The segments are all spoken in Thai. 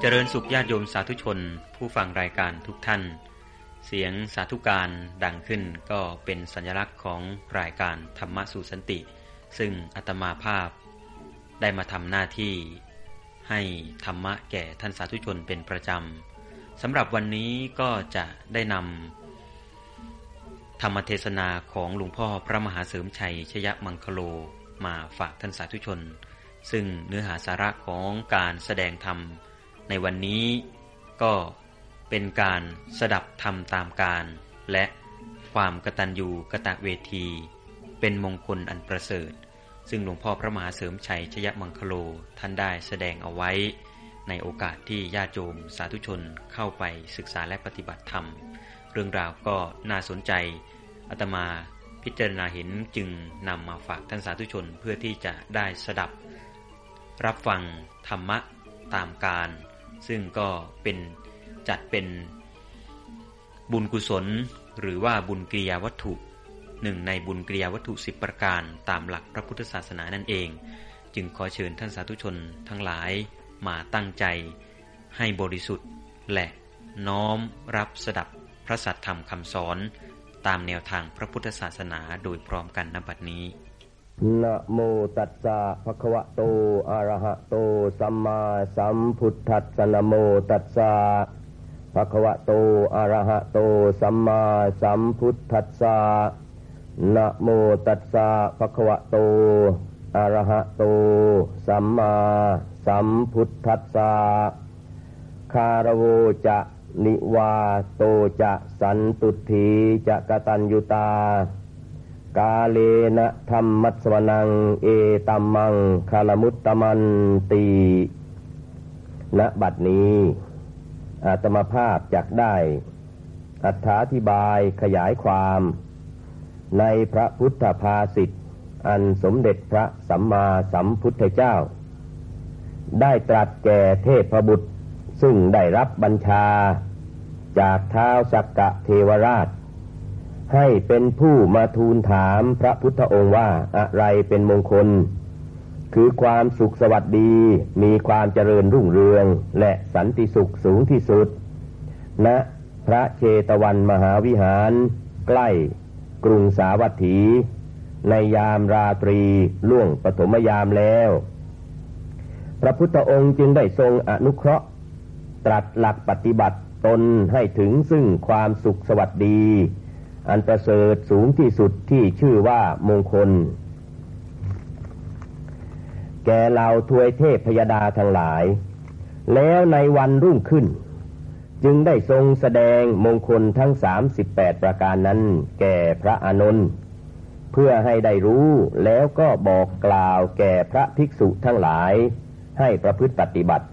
เจริญสุขญาติโยมสาธุชน ผู้ฟังรายการทุกท่าน เสียงสาธุการดังขึ้นก็เป็นสัญลักษณ์ของรายการธรรมะสู่สันติ ซึ่งอาตมาภาพได้มาทำหน้าที่ให้ธรรมะแก่ท่านสาธุชนเป็นประจำสำหรับวันนี้ก็จะได้นำ ธรรมเทศนาของหลวงพ่อพระมหาเสริมชัยชยมังคโลมาฝากท่านสาธุชน ซึ่งเนื้อหาสาระของการแสดงธรรม ในวันนี้ก็เป็นการสดับธรรมตามการ และความกตัญญูกะตะเวที เป็นมงคลอันประเสริฐ ซึ่งหลวงพ่อพระมหาเสริมชัยชยมังคโลท่านได้แสดงเอาไว้ ในโอกาสที่ญาติโยมสาธุชนเข้าไปศึกษาและปฏิบัติธรรม เรื่องราวก็น่าสนใจอาตมาพิจารณาเห็นจึงนำมาฝากท่านสาธุชนเพื่อที่จะได้สดับ รับฟังธรรมะตามการ ซึ่งก็เป็นจัดเป็นบุญกุศล หรือว่าบุญกิริยาวัตถุหนึ่งในบุญกิริยาวัตถุสิบประการตามหลักพระพุทธศาสนานั่นเอง จึงขอเชิญท่านสาธุชนทั้งหลายมาตั้งใจให้บริสุทธิ์และน้อมรับสดับ พระสัทธรรมคำสอน ตามแนวทางพระพุทธศาสนาโดยพร้อมกันณบัดนี้นะโมตัสสะภะคะวะโตอะระหะโตสัมมาสัมพุทธัสสะนะโมตัสสะภะคะวะโตอะระหะโตสัมมาสัมพุทธัสสะนะโมตัสสะภะคะวะโตอะระหะโตสัมมาสัมพุทธัสสะคารวจะ นิวาโตจะสันตุถีจะกตัญยุตา กาเลนะธรรมมัสวนัง เอตัมมังคาลมุตตมันตีณบัดนี้ อาตมาภาพจักได้อธิบายขยายความ ในพระพุทธภาษิตอันสมเด็จพระสัมมาสัมพุทธเจ้า ได้ตรัสแก่เทพบุตร ซึ่งได้รับบัญชาจากท้าวสักกะเทวราช ให้เป็นผู้มาทูลถามพระพุทธองค์ว่าอะไรเป็นมงคล คือความสุขสวัสดี มีความเจริญรุ่งเรือง และสันติสุขสูงที่สุดณนะพระเชตวันมหาวิหาร ใกล้กรุงสาวัตถี ในยามราตรีล่วงปฐมยามแล้ว พระพุทธองค์จึงได้ทรงอนุเคราะห์ ตรัสหลักปฏิบัติตนให้ถึงซึ่งความสุขสวัสดี อันประเสริฐสูงที่สุดที่ชื่อว่ามงคล แก่เหล่าทวยเทพพยดาทั้งหลาย แล้วในวันรุ่งขึ้น จึงได้ทรงแสดงมงคลทั้งสามสิบแปดประการนั้น แก่พระอานนท์เพื่อให้ได้รู้แล้วก็บอกกล่าวแก่พระภิกษุทั้งหลาย ให้ประพฤติปฏิบัติ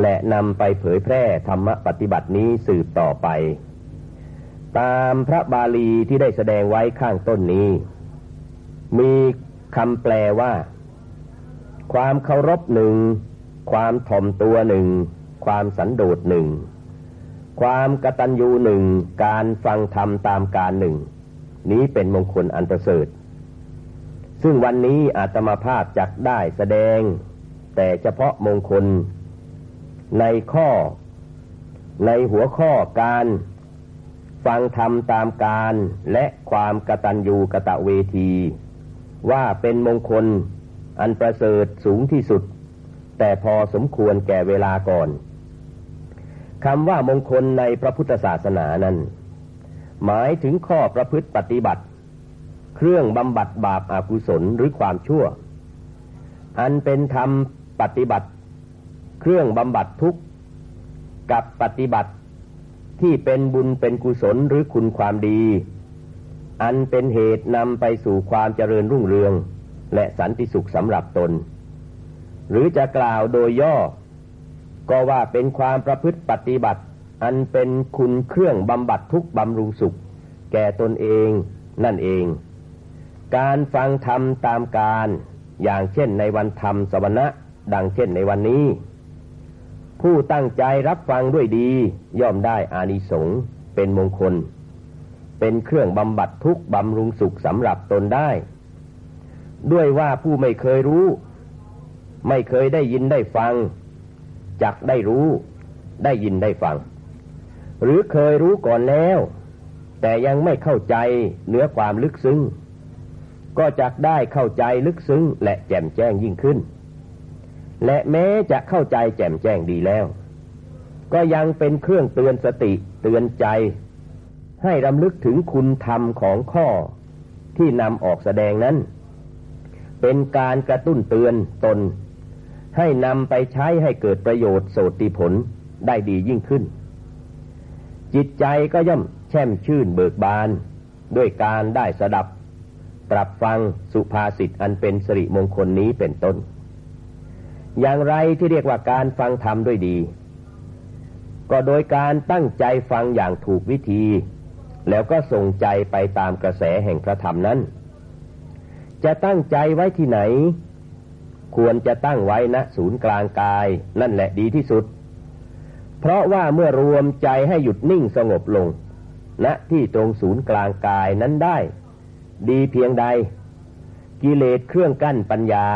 และนำไปเผยแพร่ธรรมปฏิบัตินี้สืบต่อไป ตามพระบาลีที่ได้แสดงไว้ข้างต้นนี้ มีคำแปลว่า ความเคารพหนึ่ง ความถ่อมตัวหนึ่ง ความสันโดษหนึ่ง ความกตัญญูหนึ่ง การฟังธรรมตามการหนึ่ง นี้เป็นมงคลอันประเสริฐ ซึ่งวันนี้อาตมาภาพจักได้แสดง แต่เฉพาะมงคล ในข้อ ในหัวข้อการ ฟังธรรมตามการและความกตัญญูกะตะเวที ว่าเป็นมงคลอันประเสริฐสูงที่สุด แต่พอสมควรแก่เวลาก่อนคำว่ามงคลในพระพุทธศาสนานั้น หมายถึงข้อประพฤติปฏิบัติ เครื่องบำบัดบาปอากุศลหรือความชั่ว อันเป็นธรรมปฏิบัติ เครื่องบำบัดทุกข์กับปฏิบัติที่เป็นบุญเป็นกุศลหรือคุณความดี อันเป็นเหตุนำไปสู่ความเจริญรุ่งเรือง และสันติสุขสำหรับตน หรือจะกล่าวโดยย่อ ก็ว่าเป็นความประพฤติปฏิบัติ อันเป็นคุณเครื่องบำบัดทุกบำรุงสุข แก่ตนเองนั่นเอง การฟังธรรมตามการอย่างเช่นในวันธรรมสวรรณะดังเช่นในวันนี้ ผู้ตั้งใจรับฟังด้วยดี ย่อมได้อานิสงส์เป็นมงคล เป็นเครื่องบำบัดทุกข์บำรุงสุขสำหรับตนได้ ด้วยว่าผู้ไม่เคยรู้ ไม่เคยได้ยินได้ฟังจักได้รู้ ได้ยินได้ฟัง หรือเคยรู้ก่อนแล้ว แต่ยังไม่เข้าใจเนื้อความลึกซึ้งก็จักได้เข้าใจลึกซึ้งและแจ่มแจ้งยิ่งขึ้น และแม้จะเข้าใจแจ่มแจ้งดีแล้ว ก็ยังเป็นเครื่องเตือนสติเตือนใจ ให้รำลึกถึงคุณธรรมของข้อที่นำออกแสดงนั้น เป็นการกระตุ้นเตือนตน ให้นำไปใช้ให้เกิดประโยชน์โสติผลได้ดียิ่งขึ้น จิตใจก็ย่อมแช่มชื่นเบิกบาน ด้วยการได้สดับ ปรับฟังสุภาษิตอันเป็นสิริมงคลนี้เป็นต้น อย่างไรที่เรียกว่าการฟังธรรมด้วยดี ก็โดยการตั้งใจฟังอย่างถูกวิธี แล้วก็ส่งใจไปตามกระแสแห่งพระธรรมนั้น จะตั้งใจไว้ที่ไหน ควรจะตั้งไว้ณศูนย์กลางกายนั่นแหละดีที่สุด เพราะว่าเมื่อรวมใจให้หยุดนิ่งสงบลงณที่ตรงศูนย์กลางกายนั้นได้ ดีเพียงใด กิเลสเครื่องกั้นปัญญา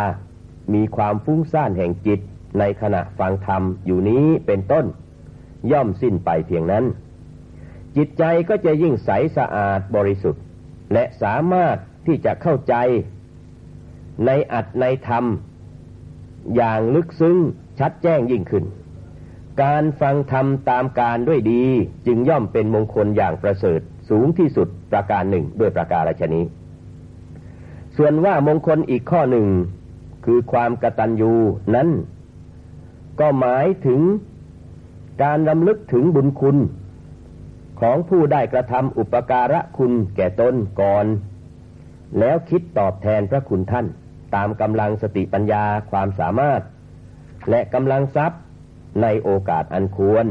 มีความฟุ้งซ่านแห่งจิตในขณะฟังธรรมอยู่นี้เป็นต้น ย่อมสิ้นไปเพียงนั้น จิตใจก็จะยิ่งใสสะอาดบริสุทธิ์ และสามารถที่จะเข้าใจ ในอัดในธรรม อย่างลึกซึ้งชัดแจ้งยิ่งขึ้น การฟังธรรมตามการด้วยดีจึงย่อมเป็นมงคลอย่างประเสริฐสูงที่สุดประการหนึ่งด้วยประการชนี้ ส่วนว่ามงคลอีกข้อหนึ่ง คือความกตัญญูนั้น ก็หมายถึงการรำลึกถึงบุญคุณ ของผู้ได้กระทำอุปการะคุณแก่ตนก่อน แล้วคิดตอบแทนพระคุณท่าน ตามกำลังสติปัญญาความสามารถ และกำลังทรัพย์ในโอกาสอันควร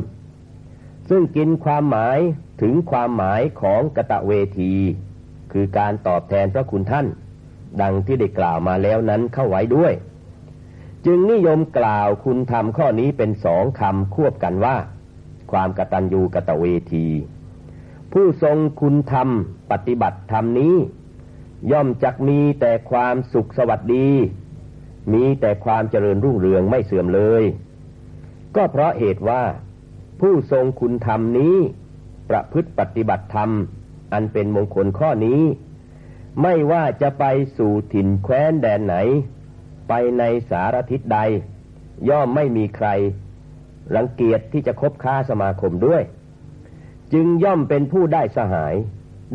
ซึ่งกินความหมายถึงความหมายของกะตะเวที คือการตอบแทนพระคุณท่าน ดังที่ได้กล่าวมาแล้วนั้นเข้าไว้ด้วย จึงนิยมกล่าวคุณธรรมข้อนี้เป็นสองคำควบกันว่า ความกตัญญูกะตะเวที ผู้ทรงคุณธรรมปฏิบัติธรรมนี้ ย่อมจักมีแต่ความสุขสวัสดี มีแต่ความเจริญรุ่งเรืองไม่เสื่อมเลย ก็เพราะเหตุว่า ผู้ทรงคุณธรรมนี้ ประพฤติปฏิบัติธรรม อันเป็นมงคลข้อนี้ ไม่ว่าจะไปสู่ถิ่นแคว้นแดนไหน ไปในสารทิศใด ย่อมไม่มีใคร รังเกียจที่จะคบค้าสมาคมด้วย จึงย่อมเป็นผู้ได้สหาย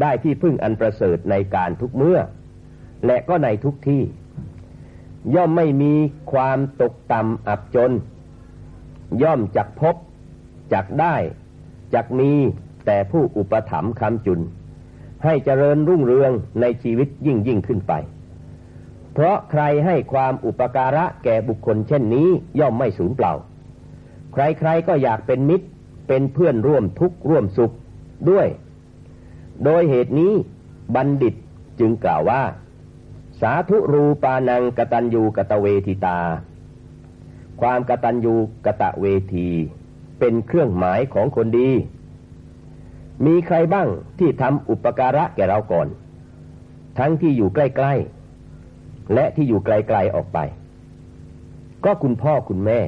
ได้ที่พึ่งอันประเสริฐในการทุกเมื่อ และก็ในทุกที่ ย่อมไม่มีความตกต่ำอับจน ย่อมจักพบจักได้จักมีแต่ผู้อุปถัมภ์คำจุน ให้เจริญรุ่งเรืองในชีวิตยิ่งยิ่งขึ้นไป เพราะใครให้ความอุปการะแก่บุคคลเช่นนี้ย่อมไม่สูญเปล่า ใครๆก็อยากเป็นมิตรเป็นเพื่อนร่วมทุกข์ร่วมสุขด้วย โดยเหตุนี้บัณฑิตจึงกล่าวว่า สาธุรูปานังกตัญญูกตเวทิตา ความกตัญญูกตะเวที เป็นเครื่องหมายของคนดี มีใครบ้างที่ทำอุปการะแก่เราก่อน ทั้งที่อยู่ใกล้ๆ และที่อยู่ไกลๆออกไป ก็คุณพ่อคุณแม่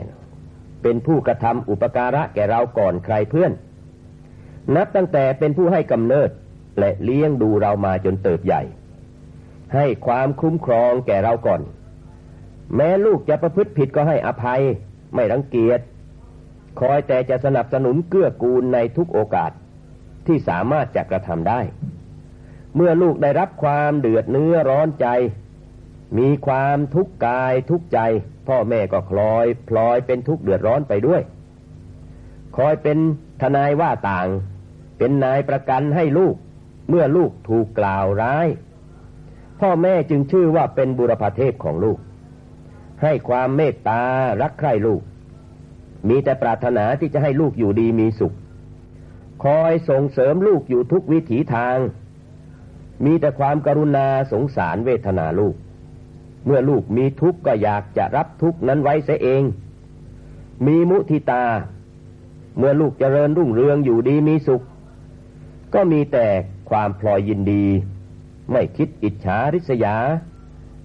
เป็นผู้กระทำอุปการะแก่เราก่อนใครเพื่อน นับตั้งแต่เป็นผู้ให้กำเนิดและเลี้ยงดูเรามาจนเติบใหญ่ ให้ความคุ้มครองแก่เราก่อน แม้ลูกจะประพฤติผิดก็ให้อภัย ไม่รังเกียจคอยแต่จะสนับสนุนเกื้อกูลในทุกโอกาส ที่สามารถจะกระทำได้ เมื่อลูกได้รับความเดือดเนื้อร้อนใจ มีความทุกข์กายทุกข์ใจ พ่อแม่ก็คลอยพลอยเป็นทุกข์เดือดร้อนไปด้วย คอยเป็นทนายว่าต่าง เป็นนายประกันให้ลูก เมื่อลูกถูกกล่าวร้าย พ่อแม่จึงชื่อว่าเป็นบุรพเทพของลูก ให้ความเมตตารักใคร่ลูก มีแต่ปรารถนาที่จะให้ลูกอยู่ดีมีสุข คอยส่งเสริมลูกอยู่ทุกวิถีทาง มีแต่ความกรุณาสงสารเวทนาลูก เมื่อลูกมีทุกข์ก็อยากจะรับทุกข์นั้นไว้เสียเอง มีมุทิตา เมื่อลูกเจริญรุ่งเรืองอยู่ดีมีสุข ก็มีแต่ความพลอยยินดี ไม่คิดอิจฉาริษยา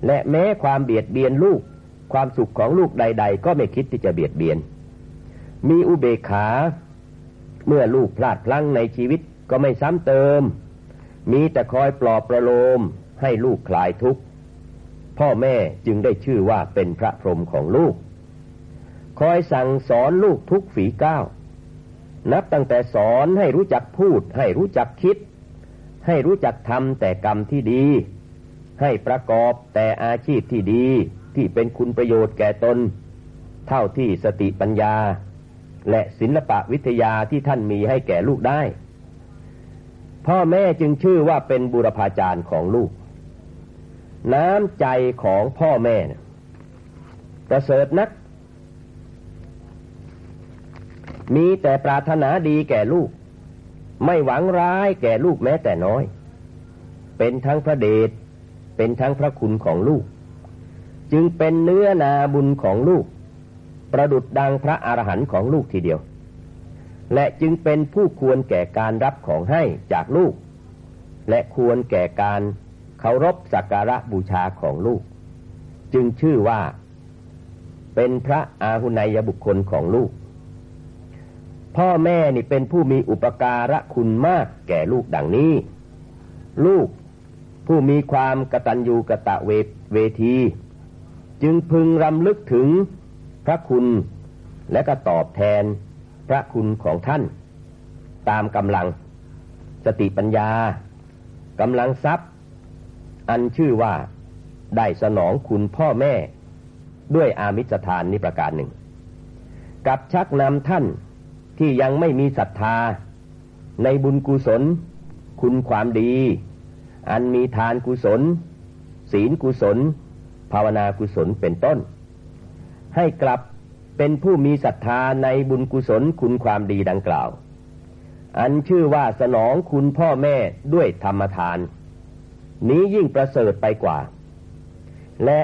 และแม้ความเบียดเบียนลูก ความสุขของลูกใด ๆ ก็ไม่คิดที่จะเบียดเบียน มีอุเบกขา เมื่อลูกพลาดพลั้งในชีวิตก็ไม่ซ้ำเติม มีแต่คอยปลอบประโลมให้ลูกคลายทุกข์ พ่อแม่จึงได้ชื่อว่าเป็นพระพรหมของลูก คอยสั่งสอนลูกทุกฝีก้าวนับตั้งแต่สอนให้รู้จักพูด ให้รู้จักคิด ให้รู้จักทำแต่กรรมที่ดี ให้ประกอบแต่อาชีพที่ดีที่เป็นคุณประโยชน์แก่ตน เท่าที่สติปัญญา และศิลปะวิทยาที่ท่านมีให้แก่ลูกได้ พ่อแม่จึงชื่อว่าเป็นบุรพาจารย์ของลูก น้ำใจของพ่อแม่ประเสริฐนัก มีแต่ปรารถนาดีแก่ลูก ไม่หวังร้ายแก่ลูกแม้แต่น้อย เป็นทั้งพระเดชเป็นทั้งพระคุณของลูก จึงเป็นเนื้อนาบุญของลูก ประดุดดังพระอรหันต์ของลูกทีเดียว และจึงเป็นผู้ควรแก่การรับของให้จากลูก และควรแก่การเคารพสักการะบูชาของลูก จึงชื่อว่า เป็นพระอาหุนยบุคคลของลูก พ่อแม่นี่เป็นผู้มีอุปการะคุณมากแก่ลูกดังนี้ ลูกผู้มีความกตัญญูกะตะเวเวที จึงพึงรำลึกถึง ระคุณและก็ตอบแทนพระคุณของท่าน ตามกำลัง สติปัญญากำลังทรัพย์ อันชื่อว่าได้สนองคุณพ่อแม่ ด้วยอามิสทานนี้ประการหนึ่ง กับชักนำท่านที่ยังไม่มีศรัทธา ในบุญกุศล คุณความดี อันมีทานกุศล ศีลกุศล ภาวนากุศลเป็นต้น ให้กลับเป็นผู้มีศรัทธาในบุญกุศลคุณความดีดังกล่าว อันชื่อว่าสนองคุณพ่อแม่ด้วยธรรมทาน นี้ยิ่งประเสริฐไปกว่า และ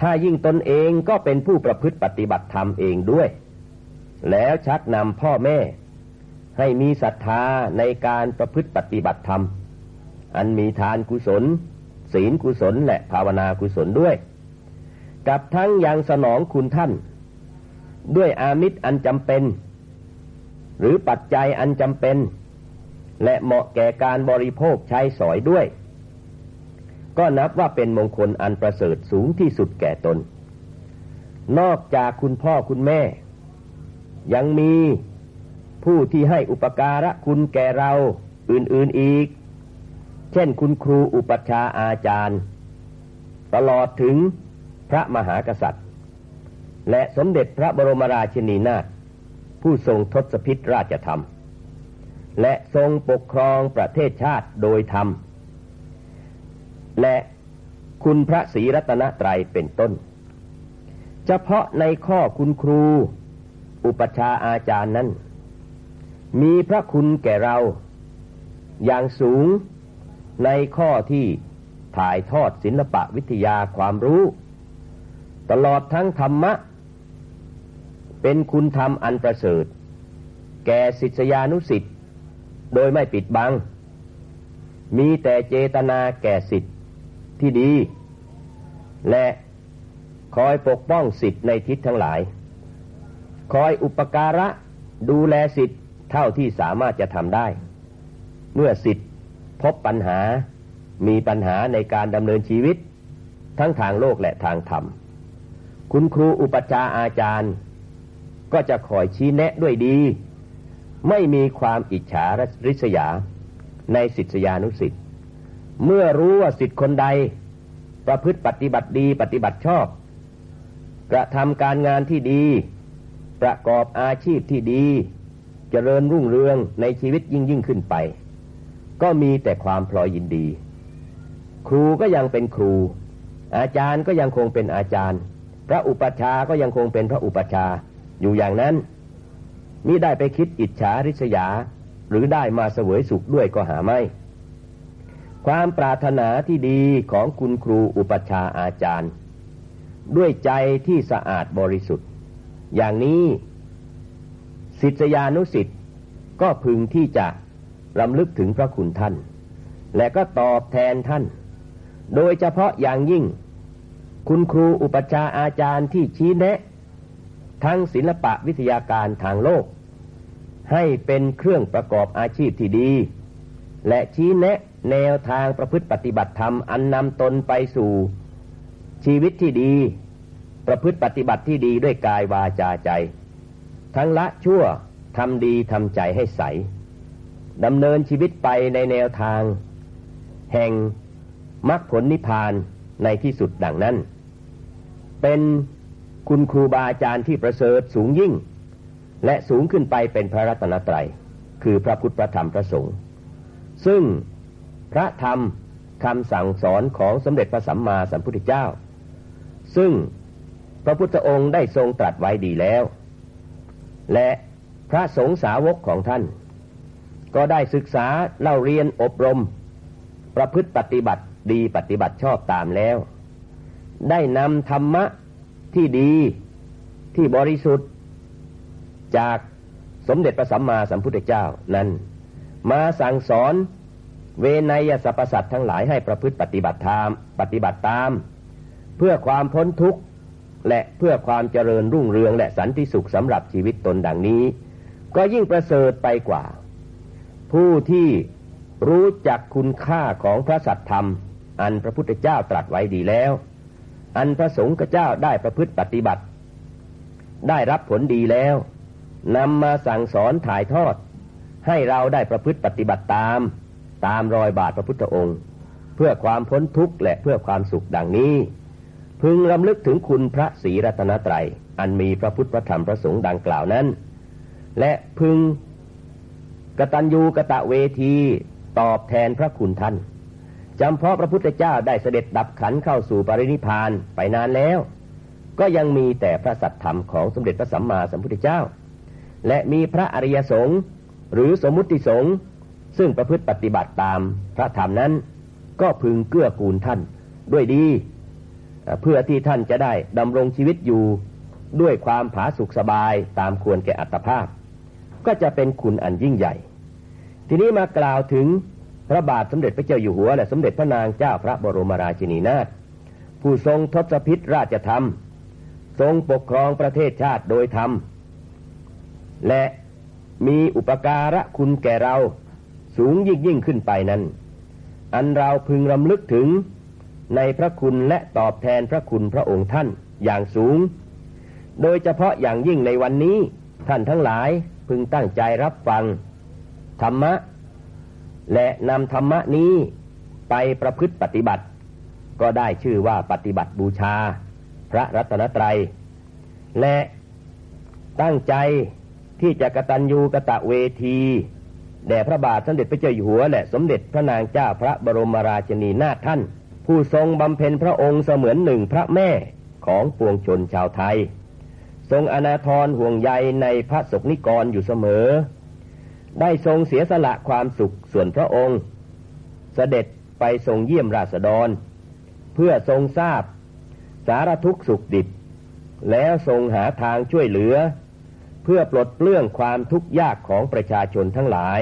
ถ้ายิ่งตนเองก็เป็นผู้ประพฤติปฏิบัติธรรมเองด้วย แล้วชักนำพ่อแม่ ให้มีศรัทธาในการประพฤติปฏิบัติธรรม อันมีทานกุศล ศีลกุศลและภาวนากุศลด้วย กับทั้งยังสนองคุณท่าน ด้วยอามิตรอันจำเป็น หรือปัจจัยอันจำเป็น และเหมาะแก่การบริโภคใช้สอยด้วย ก็นับว่าเป็นมงคลอันประเสริฐสูงที่สุดแก่ตน นอกจากคุณพ่อคุณแม่ ยังมีผู้ที่ให้อุปการะคุณแก่เราอื่นๆอีก เช่นคุณครูอุปชาอาจารย์ ตลอดถึง ระมหากษัตริย์ และสมเด็จพระบรมราชินีนาถผู้ทรงทศพิธราชธรรม และทรงปกครองประเทศชาติโดยธรรม และคุณพระศรีรัตนตรัยเป็นต้น เฉพาะในข้อคุณครู อุปชาอาจารย์นั้น มีพระคุณแก่เราอย่างสูงในข้อที่ถ่ายทอดศิลปะวิทยาความรู้ ตลอดทั้งธรรมะ เป็นคุณธรรมอันประเสริฐ แก่ศิษยานุสิทธิ์โดยไม่ปิดบัง มีแต่เจตนาแก่สิทธิ์ที่ดี และคอยปกป้องสิทธิ์ในทิศทั้งหลาย คอยอุปการะดูแลสิทธิ์เท่าที่สามารถจะทำได้ เมื่อสิทธิ์พบปัญหามีปัญหาในการดำเนินชีวิต ทั้งทางโลกและทางธรรม คุณครูอุปชาอาจารย์ ก็จะคอยชี้แนะด้วยดี ไม่มีความอิจฉาริษยาในศิษยานุสิทธิ์เมื่อรู้ว่าสิทธิ์คนใด ประพฤติปฏิบัติดีปฏิบัติชอบ กระทำการงานที่ดี ประกอบอาชีพที่ดีเจริญรุ่งเรืองในชีวิตยิ่งยิ่งขึ้นไป ก็มีแต่ความพลอยยินดี ครูก็ยังเป็นครู อาจารย์ก็ยังคงเป็นอาจารย์ พระอุปัชฌาก็ยังคงเป็นพระอุปัชฌาอยู่อย่างนั้นมิได้ไปคิดอิจฉาริษยา หรือได้มาเสวยสุขด้วยก็หาไม่ ความปรารถนาที่ดีของคุณครูอุปัชฌาอาจารย์ ด้วยใจที่สะอาดบริสุทธิ์ อย่างนี้ศิษยานุสิทธิ์ก็พึงที่จะรำลึกถึงพระคุณท่าน และก็ตอบแทนท่าน โดยเฉพาะอย่างยิ่ง คุณครูอุปชาอาจารย์ที่ชี้แนะ ทั้งศิลปะวิทยาการทางโลก ให้เป็นเครื่องประกอบอาชีพที่ดี และชี้แนะแนวทางประพฤติปฏิบัติธรรมอันนำตนไปสู่ ชีวิตที่ดี ประพฤติปฏิบัติที่ดีด้วยกายวาจาใจ ทั้งละชั่วทำดีทำใจให้ใสดำเนินชีวิตไปในแนวทาง แห่งมรรคผลนิพพานในที่สุดดังนั้น เป็นคุณครูบาอาจารย์ที่ประเสริฐสูงยิ่ง และสูงขึ้นไปเป็นพระรัตนตรัย คือพระพุทธพระธรรมพระสงฆ์ซึ่งพระธรรมคำสั่งสอนของสมเด็จพระสัมมาสัมพุทธเจ้า ซึ่งพระพุทธองค์ได้ทรงตรัสไว้ดีแล้ว และพระสงฆ์สาวกของท่าน ก็ได้ศึกษาเล่าเรียนอบรม ประพฤติปฏิบัติดีปฏิบัติชอบตามแล้ว ได้นำธรรมะที่ดีที่บริสุทธิ์ จากสมเด็จพระสัมมาสัมพุทธเจ้านั้น มาสั่งสอนเวนยสรรพสัตทั้งหลายให้ประพฤติปฏิบัติธรรมปฏิบัติตาม เพื่อความพ้นทุกข์และเพื่อความเจริญรุ่งเรืองและสันติสุขสำหรับชีวิตตนดังนี้ ก็ยิ่งประเสริฐไปกว่า ผู้ที่รู้จักคุณค่าของพระสัตธรรม อันพระพุทธเจ้าตรัสไว้ดีแล้ว อันพระสงฆ์เจ้าได้ประพฤติปฏิบัติ ได้รับผลดีแล้วนำมาสั่งสอนถ่ายทอด ให้เราได้ประพฤติปฏิบัติตาม ตามรอยบาทพระพุทธองค์ เพื่อความพ้นทุกข์และเพื่อความสุขดังนี้ พึงรำลึกถึงคุณพระศรีรัตนตรัยอันมีพระพุทธพระธรรมพระสงฆ์ดังกล่าวนั้น และพึงกตัญญูกะตะเวทีตอบแทนพระคุณท่าน จำเพาะพระพุทธเจ้าได้เสด็จดับขันเข้าสู่ปรินิพานไปนานแล้ว ก็ยังมีแต่พระสัตธรรมของสมเด็จพระสัมมาสัมพุทธเจ้า และมีพระอริยสงฆ์หรือสมมุติสงฆ์ซึ่งประพฤติปฏิบัติตามพระธรรมนั้น ก็พึงเกื้อกูลท่านด้วยดี เพื่อที่ท่านจะได้ดำรงชีวิตอยู่ด้วยความผาสุกสบายตามควรแก่อัตภาพ ก็จะเป็นคุณอันยิ่งใหญ่ ทีนี้มากล่าวถึง พระบาทสมเด็จพระเจ้าอยู่หัว และสมเด็จพระนางเจ้าพระบรมราชินีนาถผู้ทรงทศพิษราชธรรม ทรงปกครองประเทศชาติโดยธรรม และมีอุปการะคุณแก่เราสูงยิ่งยิ่งขึ้นไปนั้น อันเราพึงรำลึกถึงในพระคุณและตอบแทนพระคุณพระองค์ท่านอย่างสูง โดยเฉพาะอย่างยิ่งในวันนี้ท่านทั้งหลายพึงตั้งใจรับฟัง ธรรมะ และนำธรรมะนี้ไปประพฤติปฏิบัติ ก็ได้ชื่อว่าปฏิบัติบูชา พระรัตนตรัย และตั้งใจที่จะกะตัญญูกะตะเวที แด่พระบาทสมเด็จพระเจ้าอยู่หัว และสมเด็จพระนางเจ้าพระบรมราชินีนาถท่าน ผู้ทรงบำเพ็ญพระองค์เสมือนหนึ่งพระแม่ของปวงชนชาวไทย ทรงอนาทรห่วงใยในพระศกนิกรอยู่เสมอ ได้ทรงเสียสละความสุขส่วนพระองค์ เสด็จไปทรงเยี่ยมราษฎร เพื่อทรงทราบ สารทุกข์สุขดิบ แล้วทรงหาทางช่วยเหลือ เพื่อปลดเปลื้องความทุกข์ยากของประชาชนทั้งหลาย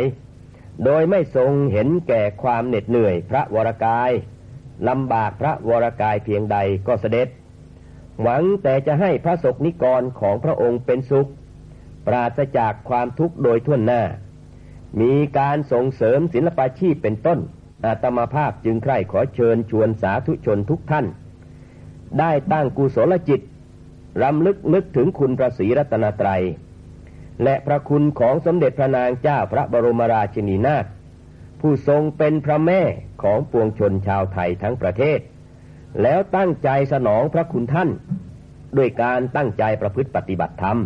โดยไม่ทรงเห็นแก่ความเหน็ดเหนื่อยพระวรกายลำบากพระวรกายเพียงใดก็เสด็จ หวังแต่จะให้พระศกนิกรของพระองค์เป็นสุข ปราศจากความทุกข์โดยทั่วหน้า มีการส่งเสริมศิลปาชีพเป็นต้น อาตมาภาพจึงใคร่ขอเชิญชวนสาธุชนทุกท่าน ได้ตั้งกุศลจิต รำลึกนึกถึงคุณพระศรีรัตนตรัย และพระคุณของสมเด็จพระนางเจ้าพระบรมราชินีนาถผู้ทรงเป็นพระแม่ของปวงชนชาวไทยทั้งประเทศ แล้วตั้งใจสนองพระคุณท่าน ด้วยการตั้งใจประพฤติปฏิบัติธรรม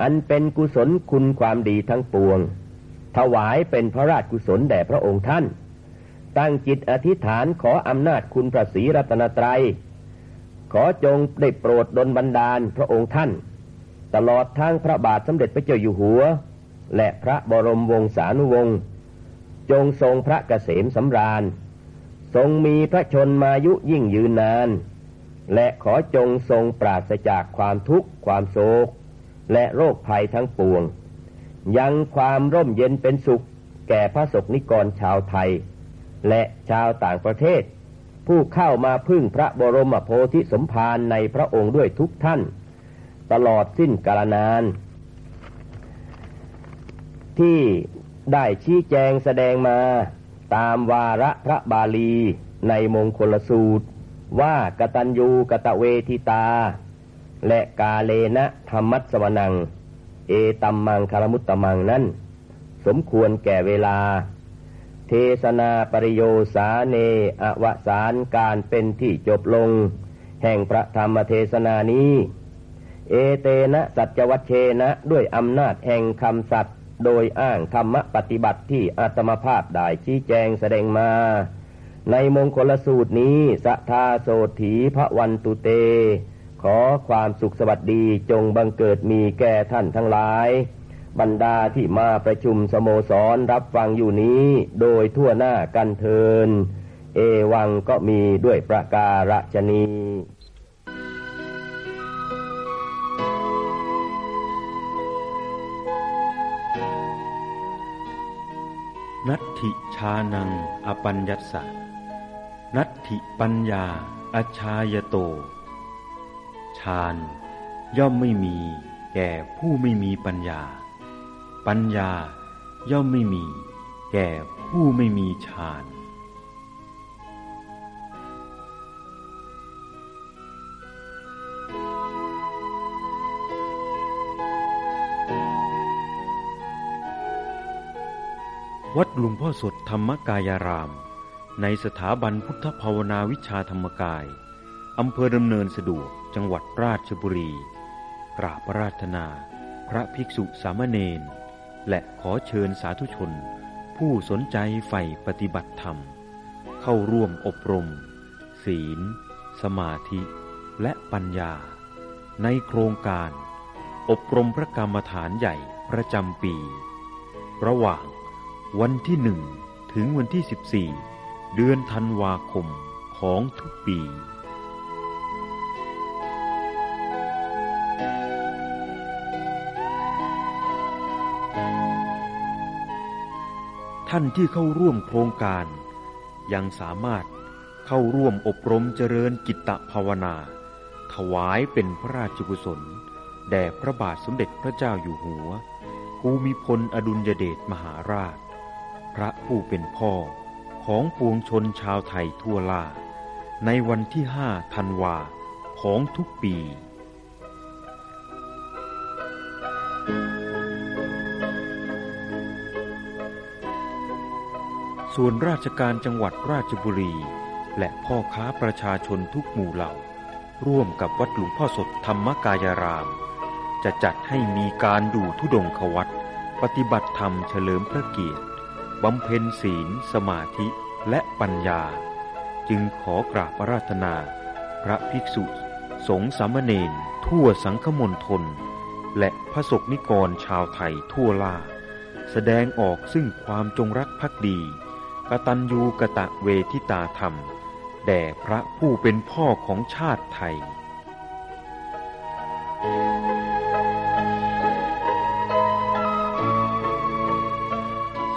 อันเป็นกุศลคุณความดีทั้งปวง ถวายเป็นพระราชกุศลแด่พระองค์ท่าน ตั้งจิตอธิษฐานขออำนาจคุณพระศรีรัตนตรัย ขอจงได้โปรดดลบันดาลพระองค์ท่าน ตลอดทางพระบาทสมเด็จพระเจ้าอยู่หัว และพระบรมวงศานุวงศ์จงทรงพระเกษมสำราญ ทรงมีพระชนมายุยิ่งยืนนาน และขอจงทรงปราศจากความทุกข์ความโศก และโรคภัยทั้งปวง ยังความร่มเย็นเป็นสุข แก่พระสกนิกรชาวไทย และชาวต่างประเทศ ผู้เข้ามาพึ่งพระบรมโพธิสมภารในพระองค์ด้วยทุกท่าน ตลอดสิ้นกาลนาน ที่ได้ชี้แจงแสดงมาตามวาระพระบาลีในมงคลสูตร ว่ากตัญญูกตเวทิตา และกาเลนะธรรมัสวนัง เอตัมมังคารมุตตมังนั้น สมควรแก่เวลา เทศนาปริโยสาเนอวสานการเป็นที่จบลง แห่งพระธรรมเทศนานี้ เอเตนะสัจวัชเชนะด้วยอำนาจแห่งคำสัตย์โดยอ้างธรรมปฏิบัติที่อาตมภาพได้ชี้แจงแสดงมา ในมงคลสูตรนี้สัทธาโสถีพระวันตุเต ขอความสุขสวัสดีจงบังเกิดมีแก่ท่านทั้งหลาย บรรดาที่มาประชุมสโมสรรับฟังอยู่นี้ โดยทั่วหน้ากันเทิน เอวังก็มีด้วยประการฉนีนัตถิชานังอปัญญัสสะนัตถิปัญญาอชายโตาน ย่อมไม่มีแก่ผู้ไม่มีปัญญา ปัญญาย่อมไม่มีแก่ผู้ไม่มีฌานวัดหลวงพ่อสดธรรมกายาราม ในสถาบันพุทธภาวนาวิชาธรรมกาย อำเภอดำเนินสะดวกจังหวัดราชบุรีกราบระราธนา พระภิกษุสามเณรและขอเชิญสาธุชน ผู้สนใจใฝ่ปฏิบัติธรรม เข้าร่วมอบรม ศีล สมาธิ และปัญญา ในโครงการ อบรมพระกรรมฐานใหญ่ประจำปี ระหว่างวันที่หนึ่งถึงวันที่ 14 เดือนธันวาคมของทุกปี ท่านที่เข้าร่วมโครงการ ยังสามารถเข้าร่วมอบรมเจริญกิตตภาวนา ถวายเป็นพระราชกุศล แด่พระบาทสมเด็จพระเจ้าอยู่หัว ภูมิพลอดุลยเดชมหาราช พระผู้เป็นพ่อของปวงชนชาวไทยทั่วลาในวันที่ห้าธันวาของทุกปี ส่วนราชการจังหวัดราชบุรี และพ่อค้าประชาชนทุกหมู่เหล่า ร่วมกับวัดหลวงพ่อสดธรรมกายราม จะจัดให้มีการดูทุดงควัตปฏิบัติธรรมเฉลิมพระเกียรติบำเพ็ญศีล สมาธิและปัญญา จึงขอกราบระราธนา พระภิกษุ สงฆ์สามเณรทั่วสังคมนทนและพระสกนิกรชาวไทยทั่วลาแสดงออกซึ่งความจงรักภักดี กตัญญูกะตะเวทิตาธรรม แด่พระผู้เป็นพ่อของชาติไทย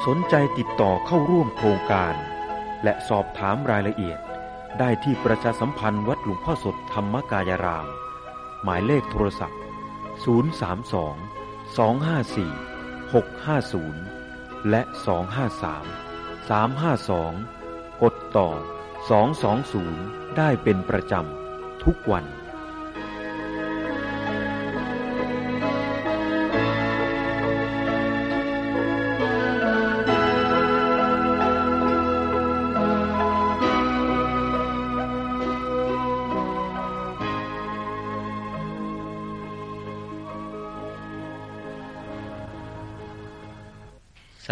สนใจติดต่อเข้าร่วมโครงการ และสอบถามรายละเอียดได้ที่ประชาสัมพันธ์วัดหลวงพ่อสดธรรมกายราม หมายเลขโทรศัพท์ 032 254 650 และ 253 352 กดต่อ 220 ได้เป็นประจำ ทุกวัน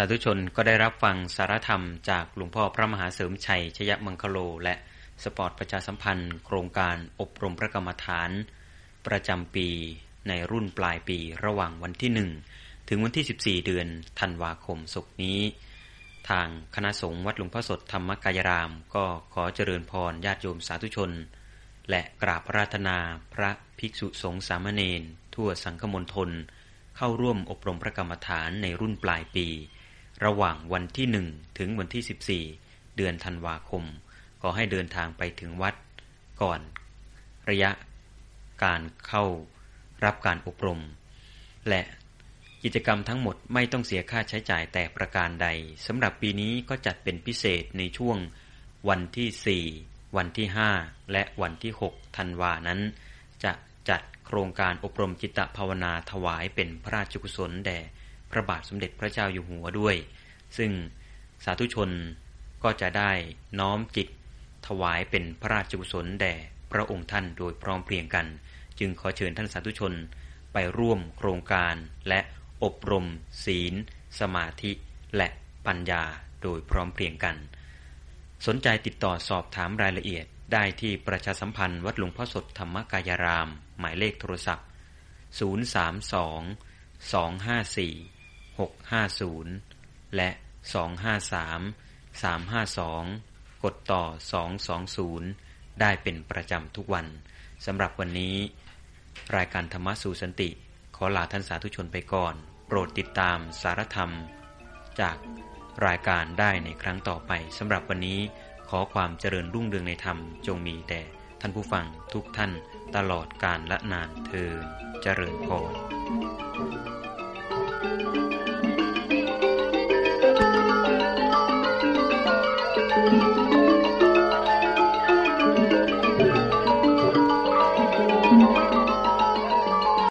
าธุชนก็ได้รับฟังสารธรรมจากหลวงพ่อพระมหาเสริมชัย ชยมังคโล และสปอร์ตประชาสัมพันธ์ โครงการอบรมพระกรรมฐาน ประจำปีในรุ่นปลายปีระหว่างวันที่หนึ่งถึงวันที่ 14 เดือนธันวาคมศกนี้ ทางคณะสงฆ์วัดหลวงพ่อสดธรรมกายราม ก็ขอเจริญพรญาติโยมสาธุชน และกราบราธนาพระภิกษุสงฆ์สามเณรทั่วสังฆมณฑลเข้าร่วมอบรมพระกรรมฐานในรุ่นปลายปี ระหว่างวันที่หนึ่งถึงวันที่ 14 เดือนธันวาคมขอให้เดินทางไปถึงวัด ก่อน ระยะการเข้ารับการอบรม และกิจกรรมทั้งหมดไม่ต้องเสียค่าใช้จ่ายแต่ประการใดสำหรับปีนี้ก็จัดเป็นพิเศษในช่วงวันที่ 4 วันที่ 5 และวันที่ 6 ธันวานั้น จะจัดโครงการอบรมจิตภาวนาถวายเป็นพระราชกุศลแด่ พระบาทสมเด็จพระเจ้าอยู่หัวด้วย ซึ่งสาธุชนก็จะได้น้อมจิต ถวายเป็นพระราชกุศลแด่พระองค์ท่านโดยพร้อมเพรียงกัน จึงขอเชิญท่านสาธุชนไปร่วมโครงการและอบรม ศีล สมาธิ และปัญญาโดยพร้อมเพรียงกัน สนใจติดต่อสอบถามรายละเอียดได้ที่ประชาสัมพันธ์วัดหลวงพ่อสดธรรมกายราม หมายเลขโทรศัพท์ 032 254 650 และ 253 352 กดต่อ 220 ได้เป็นประจำทุกวันสำหรับวันนี้ รายการธรรมสู่สันติ ขอลาท่านสาธุชนไปก่อน โปรดติดตามสารธรรม จากรายการได้ในครั้งต่อไปสำหรับวันนี้ขอความเจริญรุ่งเรืองในธรรมจงมีแด่ท่านผู้ฟังทุกท่านตลอดกาลและนานเธอเจริญพร